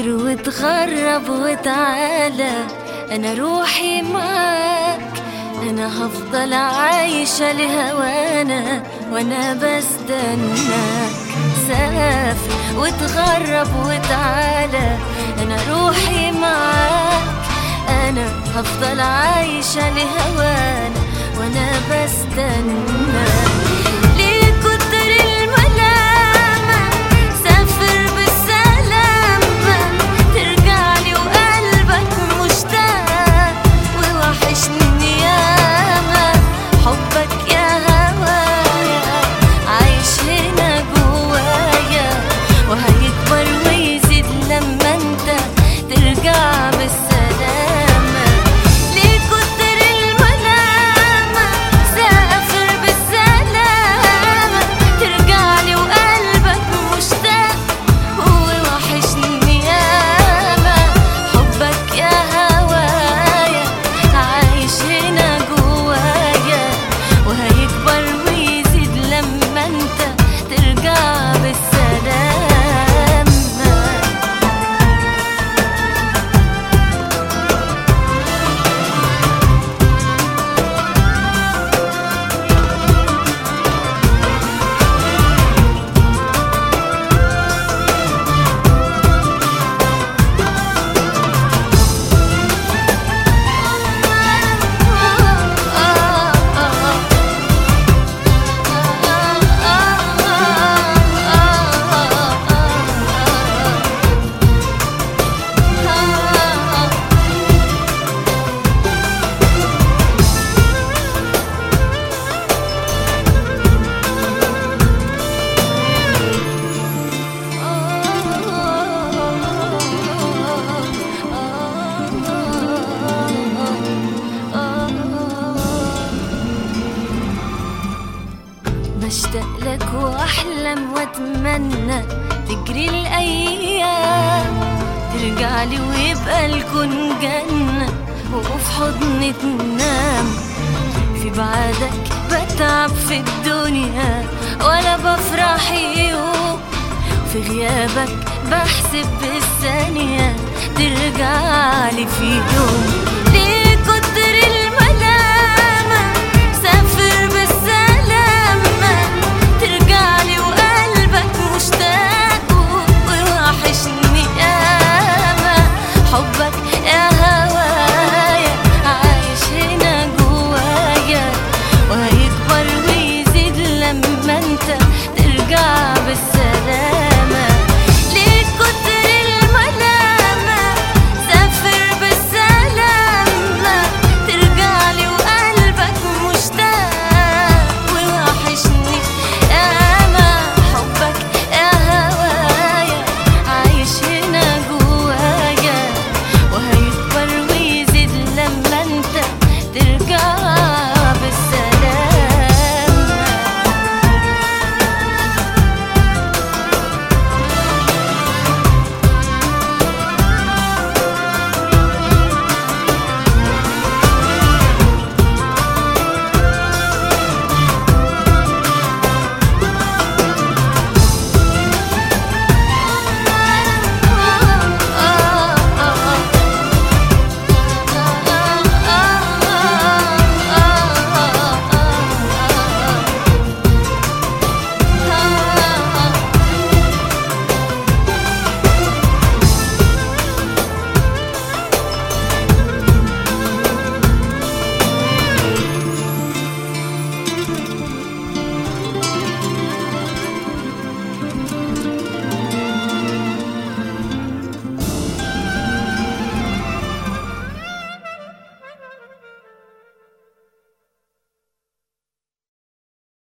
وتغرب وتعالى أنا روحي معاك أنا هفضل عايشة لهوانا وأنا بستناك. سافر وتغرب وتعالى أنا روحي معاك أنا هفضل عايشة لهوانا وأنا بستناك. وأحلم وأتمنى تجري الأيام. ترجع لي ويبقى الكون جنة وفي حضني تنام. في بعدك بتعب في الدنيا ولا بفرح يوم. في غيابك بحسب بالثانية ترجع لي في يوم.